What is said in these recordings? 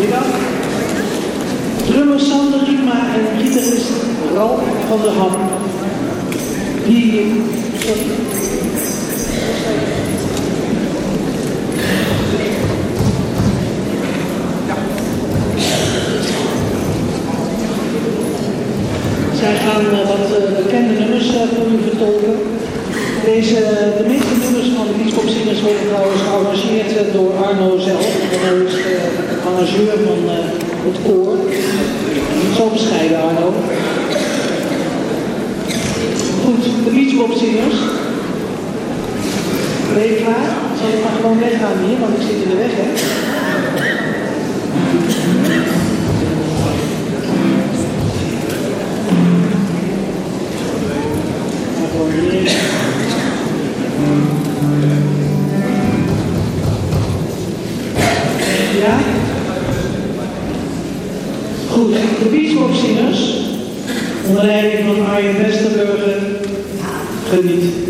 Goedemiddag. Drummer Sander Riema en gitarist Ralf van der Ham. Die... Zij gaan uh, wat uh, bekende nummers uh, voor u vertolken. Deze, de meeste nummers van de Bieskopzingers worden trouwens gearrangeerd door Arno zelf. Arrangeur van het koor. Zo bescheiden Arno. Goed, de Bieskopzingers. Ben je klaar? Zal ik maar gewoon weggaan hier, want ik zit in de weg hè. Ja? De Bieskopzingers, onder leiding van Arjen Westerburger, geniet.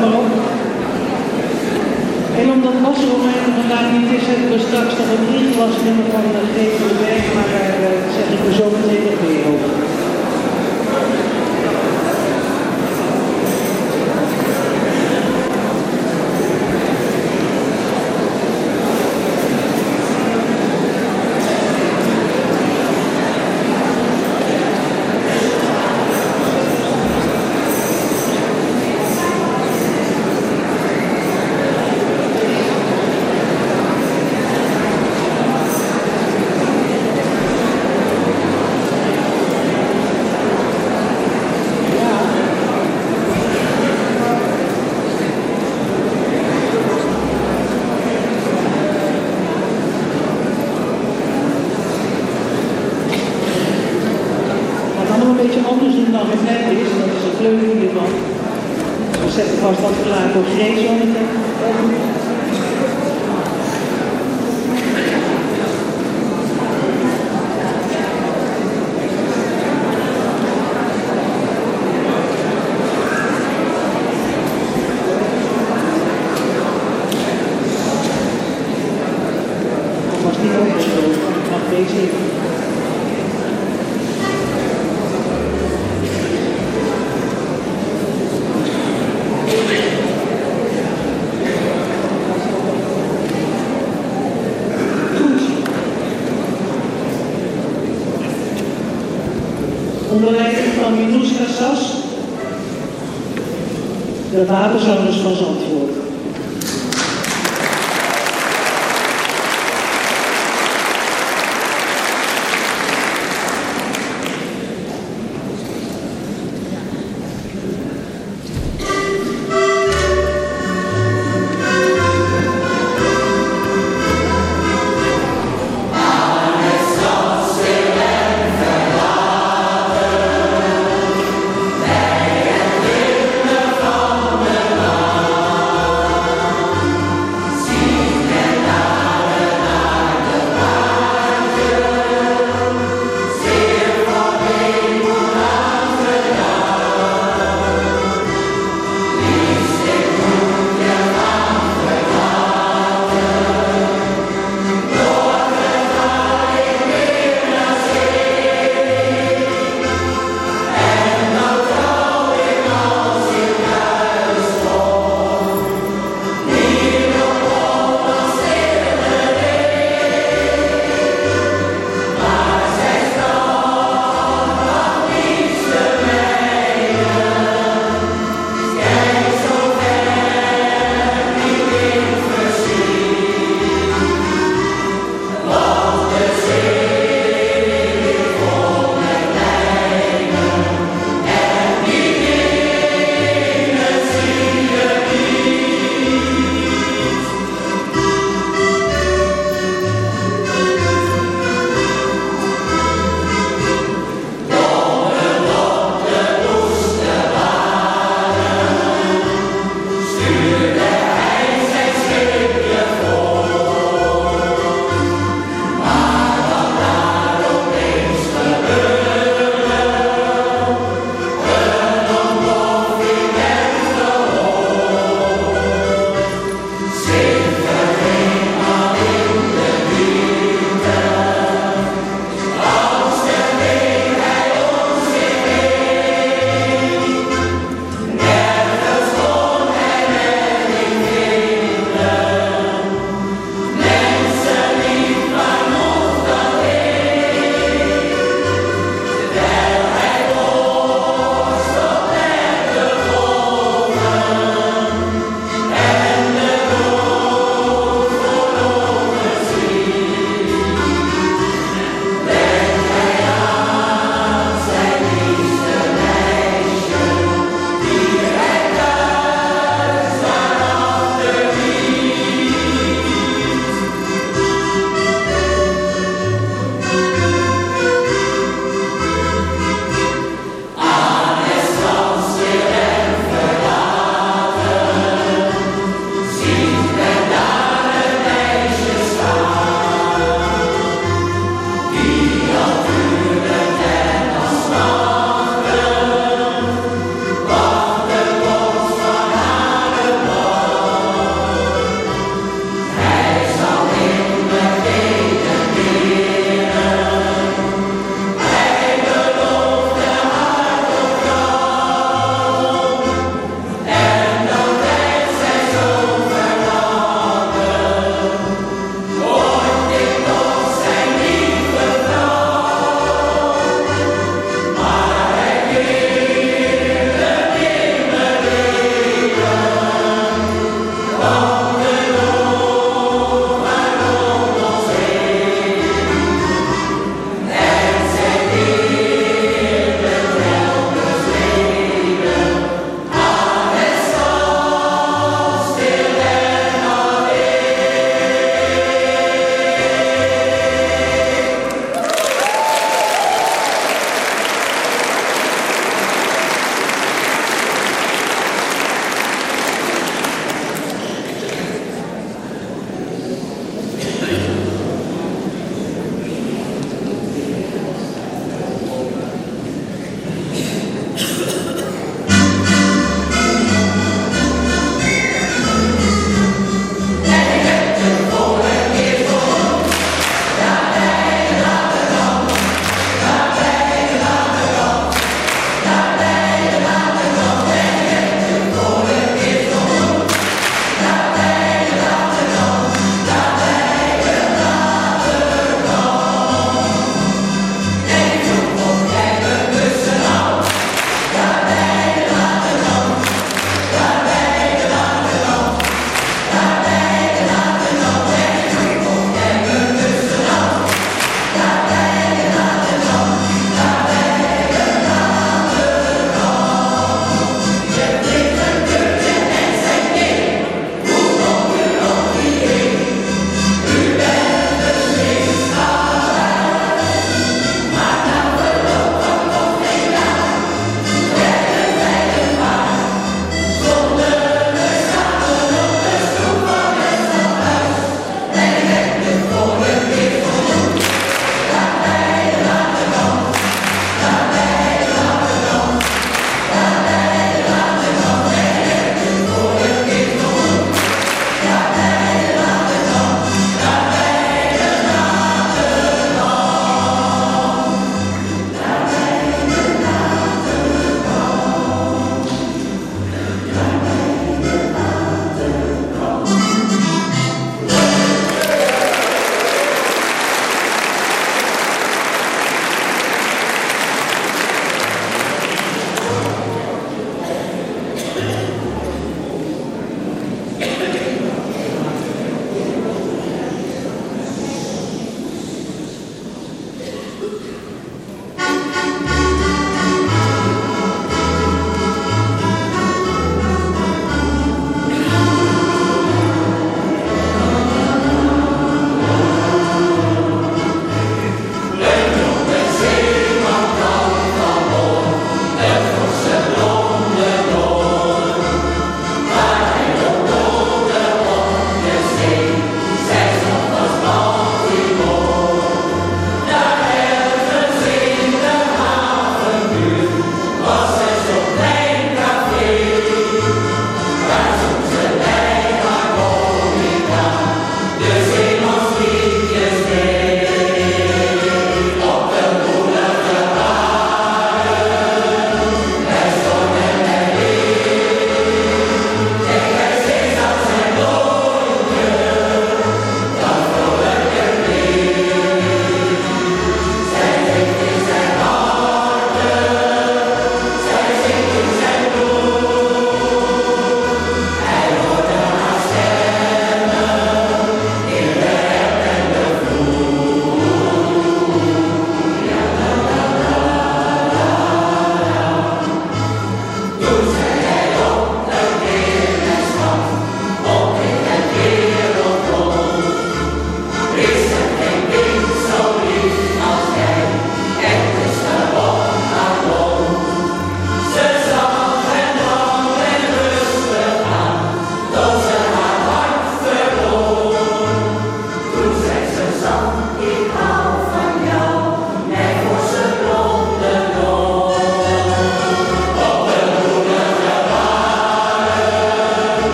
Maar. En omdat Romein vandaag niet is, hebben we straks nog een inglasnummer van de GVB, maar daar zeg ik er zo meteen nog meer over.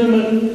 إنما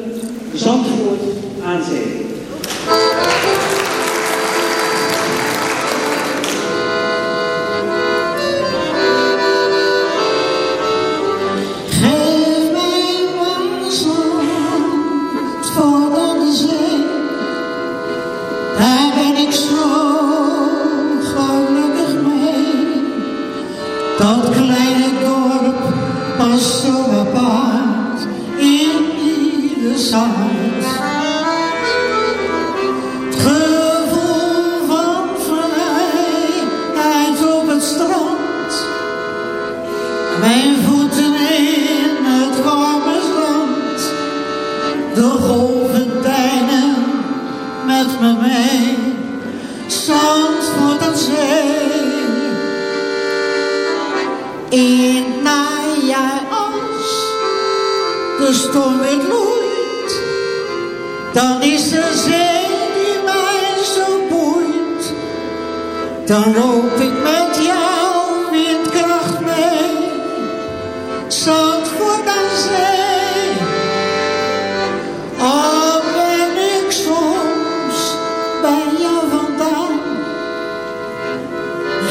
vandaan.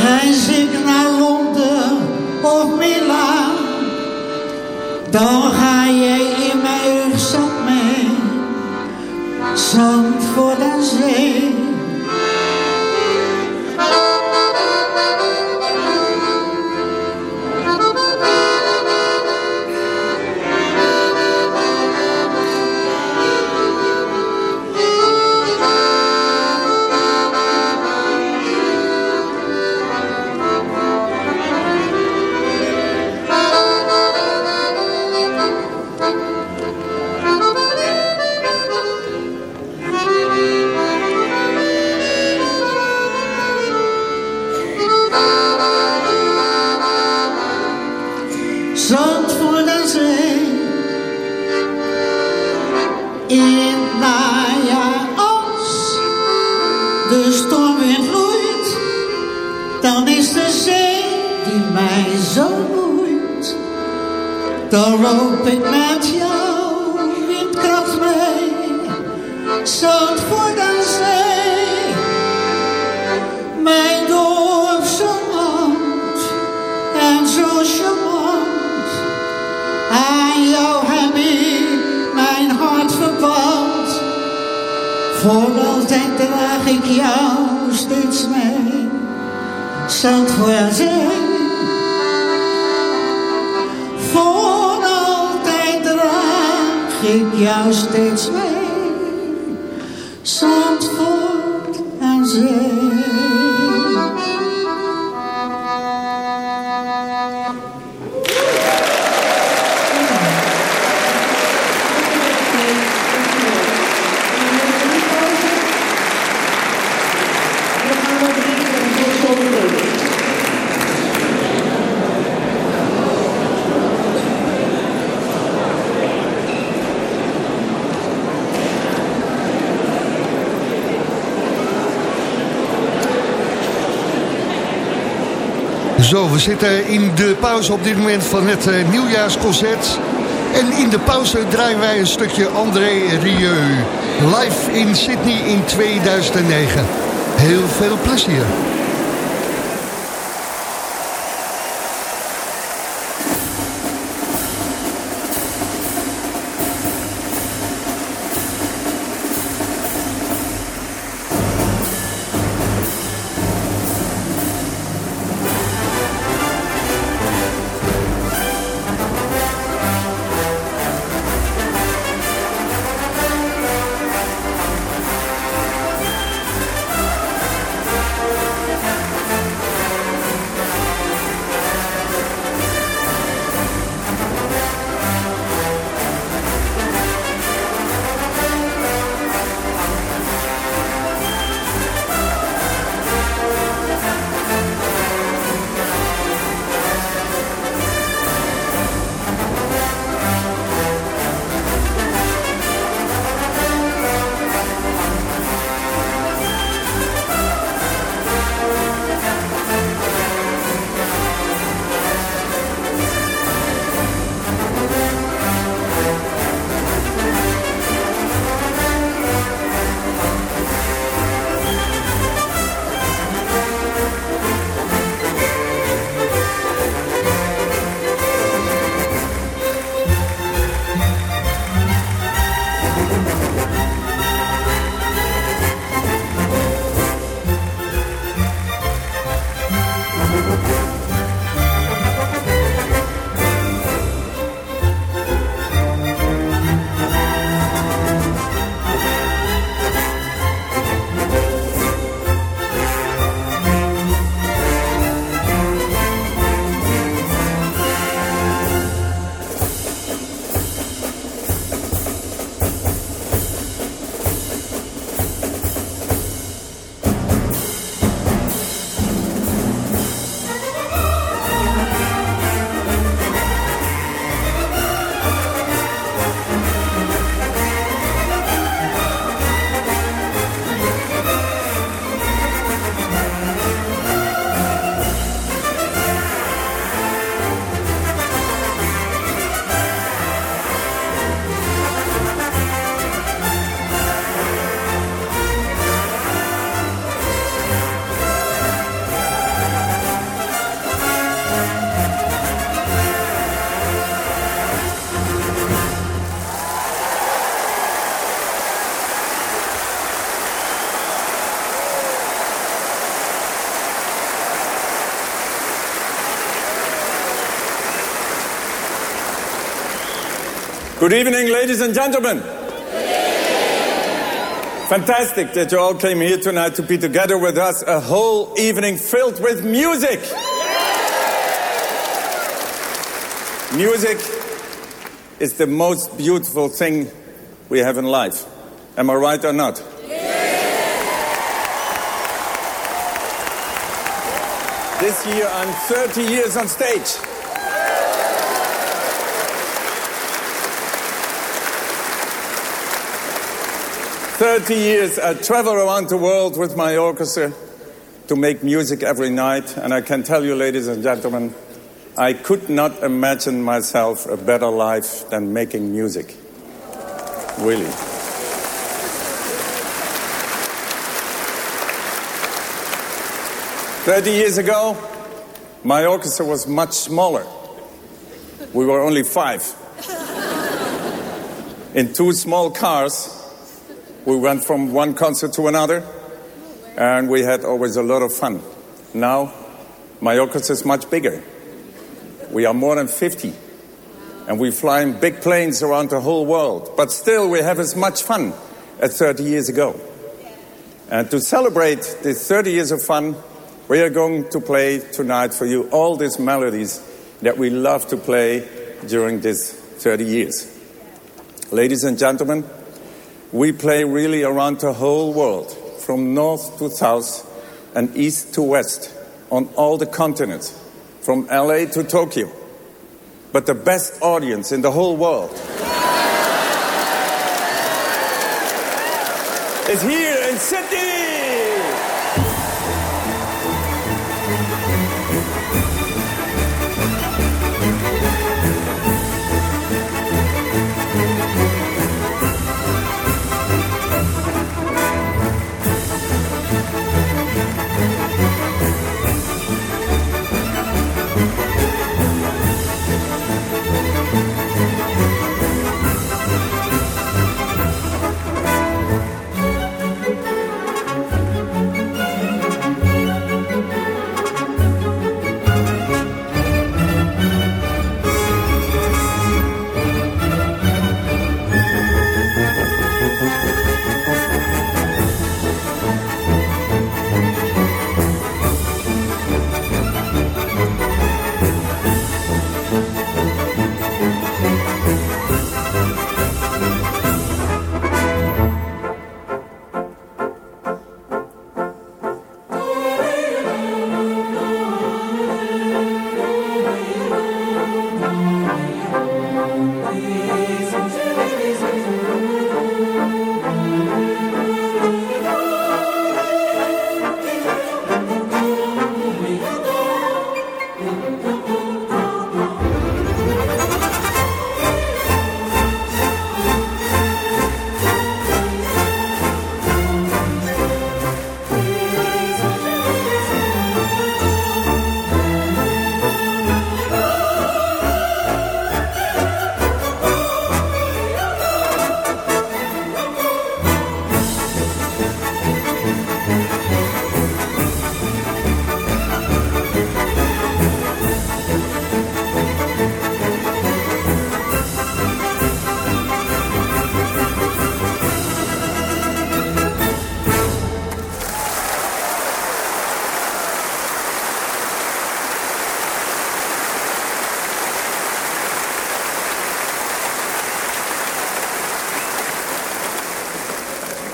Reis ik naar Londen of Milaan, dan ga jij in mijn rugzak mee. Zand voor de zee. Ik met jou windkracht mee, zout voor de zee. Mijn dorp charmant en zo charmant. Aan jou heb ik mijn hart verband. Voor altijd draag ik jou steeds mee, zout voor de zee. ik jou steeds. Zo, we zitten in de pauze op dit moment van het uh, nieuwjaarsconcert. En in de pauze draaien wij een stukje André Rieu. Live in Sydney in 2009. Heel veel plezier. Good evening, ladies and gentlemen. Fantastic that you all came here tonight to be together with us a whole evening filled with music. Music is the most beautiful thing we have in life. Am I right or not? This year I'm 30 years on stage. 30 years, I travel around the world with my orchestra to make music every night. And I can tell you, ladies and gentlemen, I could not imagine myself a better life than making music. Really. Thirty years ago, my orchestra was much smaller. We were only five. In two small cars, we went from one concert to another, and we had always a lot of fun. Now, my orchestra is much bigger. We are more than 50, and we fly in big planes around the whole world. But still, we have as much fun as 30 years ago. And to celebrate these 30 years of fun, we are going to play tonight for you all these melodies that we love to play during these 30 years. Ladies and gentlemen, we play really around the whole world, from north to south and east to west, on all the continents, from LA to Tokyo. But the best audience in the whole world is here in Sydney.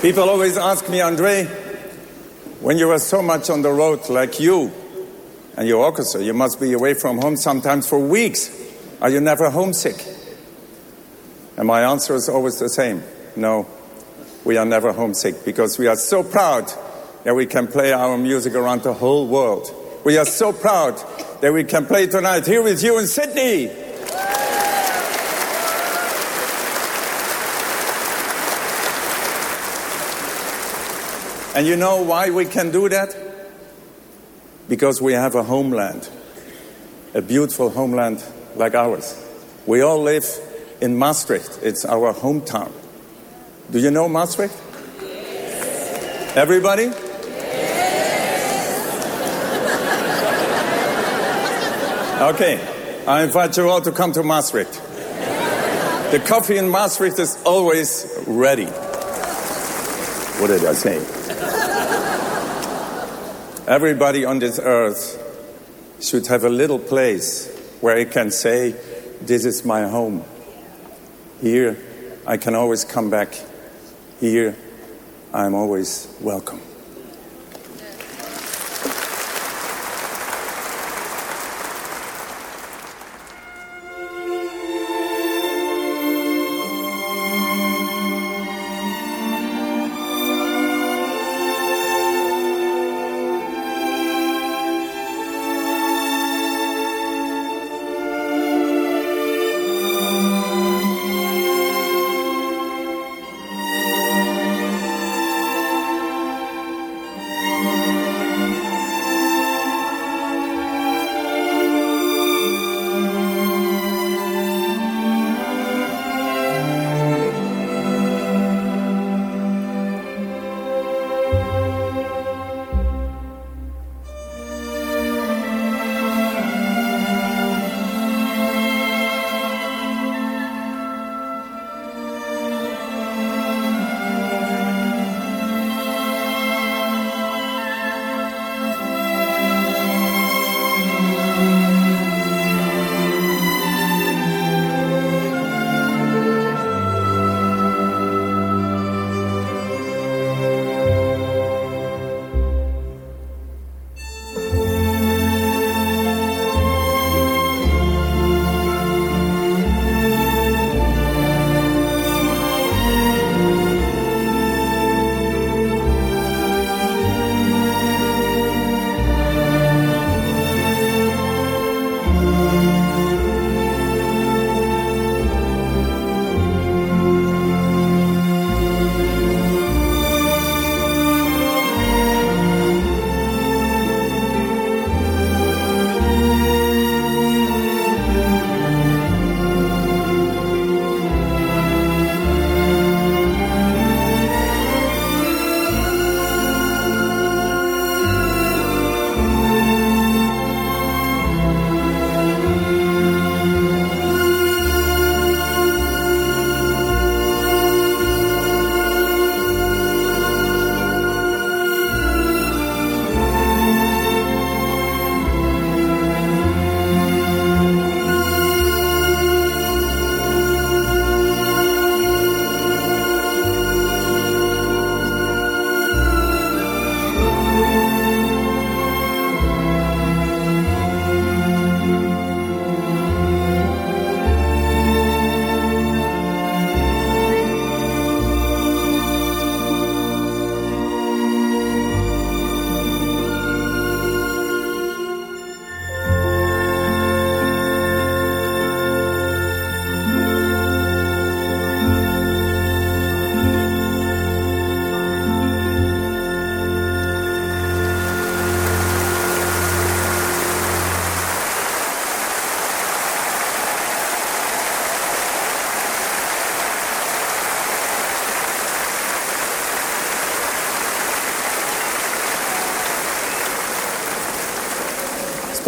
People always ask me, Andre, when you are so much on the road like you and your orchestra, you must be away from home sometimes for weeks. Are you never homesick? And my answer is always the same no, we are never homesick because we are so proud that we can play our music around the whole world. We are so proud that we can play tonight here with you in Sydney. And you know why we can do that? Because we have a homeland, a beautiful homeland like ours. We all live in Maastricht, it's our hometown. Do you know Maastricht? Yes. Everybody? Yes. Okay, I invite you all to come to Maastricht. The coffee in Maastricht is always ready. What did I say? Everybody on this earth should have a little place where he can say, This is my home. Here, I can always come back. Here, I'm always welcome.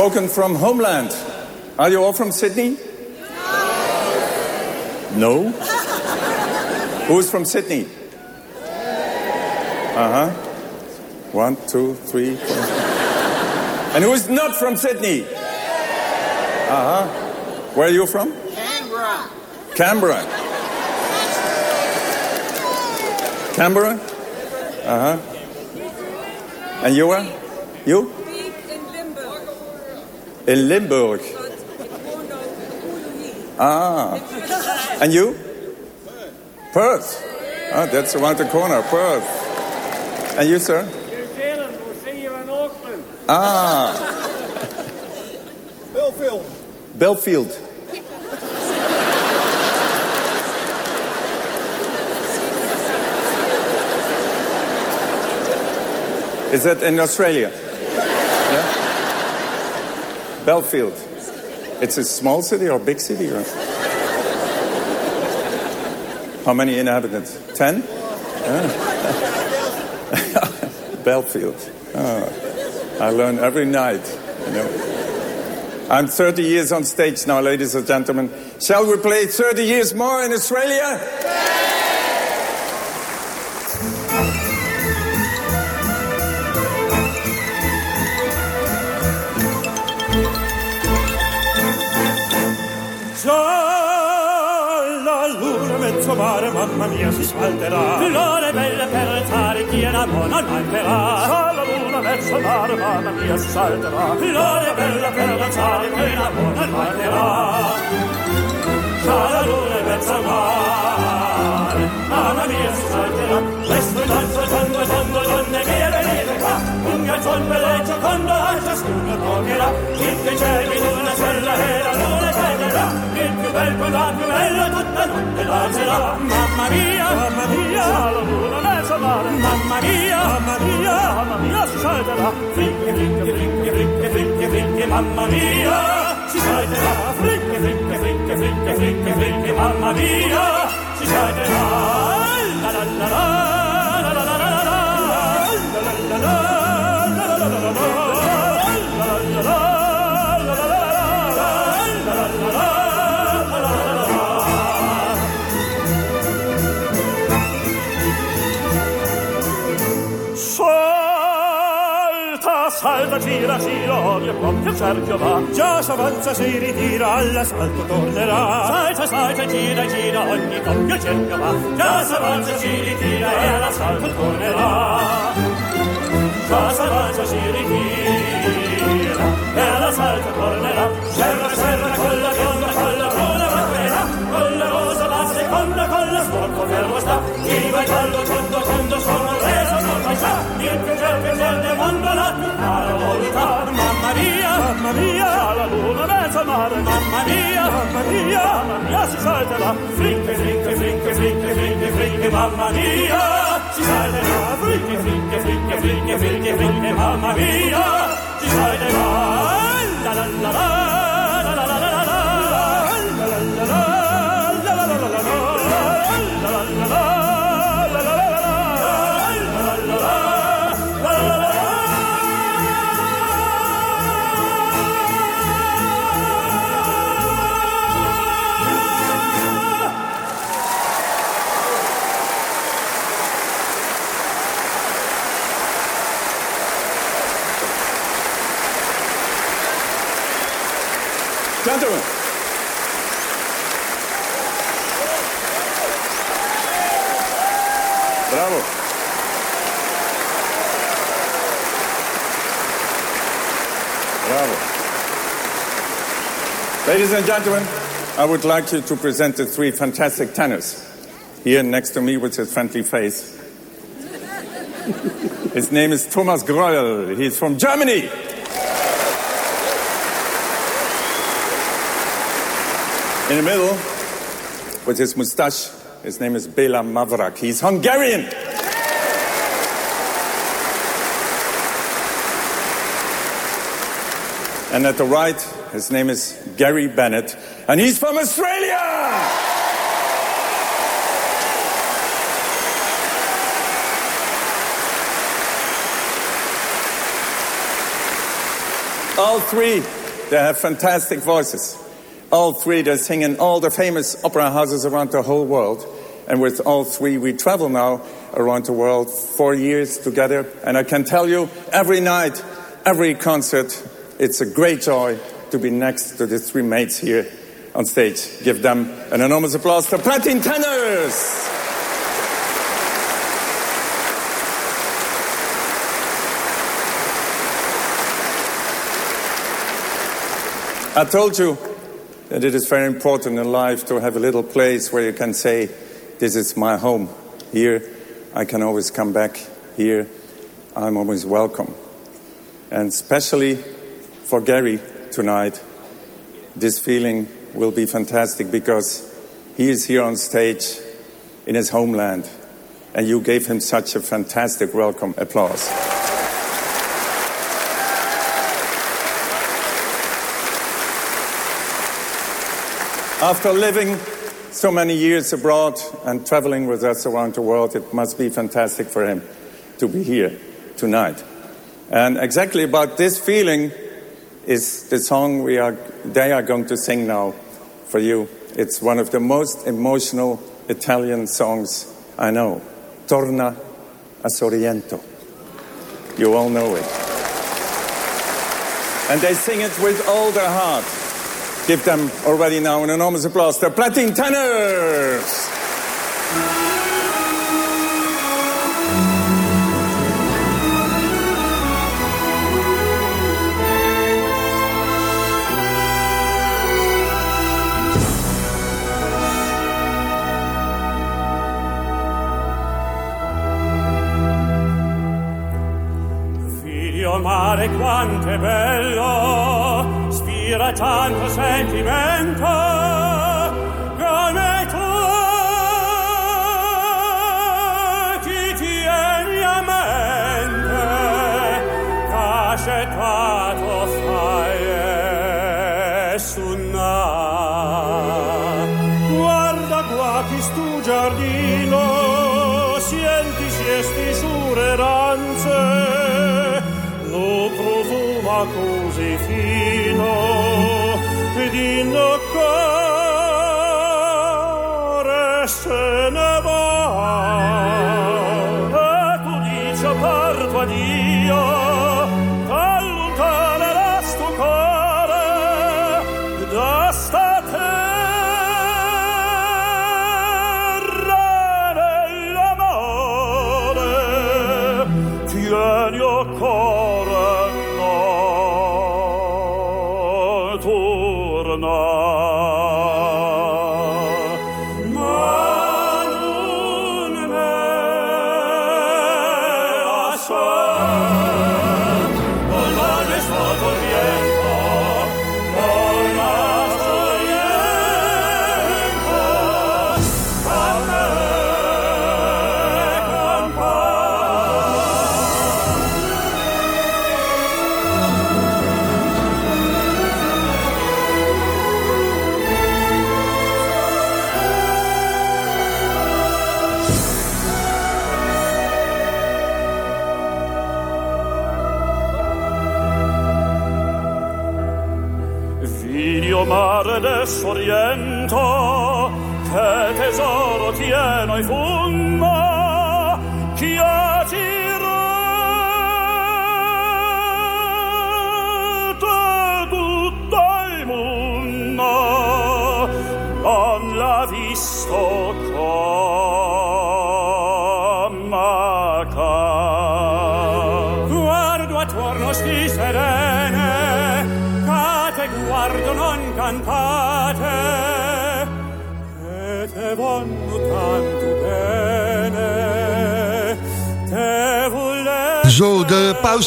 Spoken from homeland. Are you all from Sydney? No. Who's from Sydney? Uh huh. One, two, three, four. And who's not from Sydney? Uh huh. Where are you from? Canberra. Canberra. Canberra? Uh huh. And you are? You? Ik in Limburg. In Limburg. Ah. And you? Perth. Oh, that's around the corner, Perth. And you, sir? New Zealand, we'll see you in Auckland. Ah, Belfield. Belfield. Is that in Australia? Belfield. It's a small city or big city? Or? How many inhabitants? Ten? Yeah. Belfield. Oh, I learn every night. You know. I'm 30 years on stage now, ladies and gentlemen. Shall we play 30 years more in Australia? Mia, si sfalderà. L'ore belle per alzare, chi era buono mancherà. Già la luna mezzo mare, mamma mia, si salterà. L'ore belle per alzare, chi era buono mancherà. Già la luna mezzo mare, mamma mia, si salterà. Questo è danzo, Un garzon belleggio, quando a ciascuno toccherà. Il che c'è in una cella e la luna prenderà. Il più bel quella più bella tutta notte danzerà. Mamma mia, mamma mia, la luna mezzo mare. Mamma mia, mamma mia, mamma mia, si salterà. Fricche, fricche, fricche, fricche, fricche, fricche, mamma mia, si salterà. Fricche, fricche, fricche, fricche, fricche, fricche, mamma mia, si salterà. La la la la, la la la la la, la la la la, la Salta, gira, gira, odio proprio cerchio va. Già s'avanza, si ritira, all'asfalto tornerà. Salta, salta, gira, gira, ogni coppio cerchio va. Già s'avanza, si ritira e all'asfalto tornerà. Già s'avanza, si ritira e all'asfalto tornerà. Serra, serra, con la bionda, con la bruna batterà. Con la rosa bassa e con la colla sporco fermo sta. Chi va tondo, sono reso, non mai sa. Più gel, più gel del mondo, la volontà. Mamma mia, mamma mia, la luna mezza mare. Mamma mia, mamma mia, mamma mia, si salterà. Frinche, frinche, frinche, frinche, frinche, frinche, mamma mia, si salterà. Frinche, frinche, frinche, frinche, frinche, frinche, mamma mia, si salterà. La la la, la Ladies and gentlemen, I would like you to present the three fantastic tenors. Here next to me with his friendly face. His name is Thomas Greuel. He's from Germany. In the middle, with his mustache, his name is Bela Mavrak. He's Hungarian. And at the right, his name is Gary Bennett, and he's from Australia. All three, they have fantastic voices. All three, they sing in all the famous opera houses around the whole world. And with all three, we travel now around the world four years together. And I can tell you, every night, every concert, it's a great joy to be next to the three mates here on stage. Give them an enormous applause, the Platin Tenors! I told you that it is very important in life to have a little place where you can say, This is my home. Here, I can always come back. Here, I'm always welcome. And especially for Gary tonight, this feeling will be fantastic because he is here on stage in his homeland, and you gave him such a fantastic welcome applause. After living so many years abroad and traveling with us around the world, it must be fantastic for him to be here tonight. And exactly about this feeling is the song we are, they are going to sing now for you. It's one of the most emotional Italian songs I know. Torna a Sorrento. You all know it. And they sing it with all their heart. Give them already now an enormous applause. The Platin Tenors! Mare quanto è bello, spira tanto sentimento, così fino ed innoccare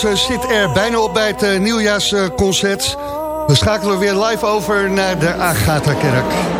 de pauze zit er bijna op bij het eh, nieuwjaarsconcert. We schakelen weer live over naar de Agatha-kerk.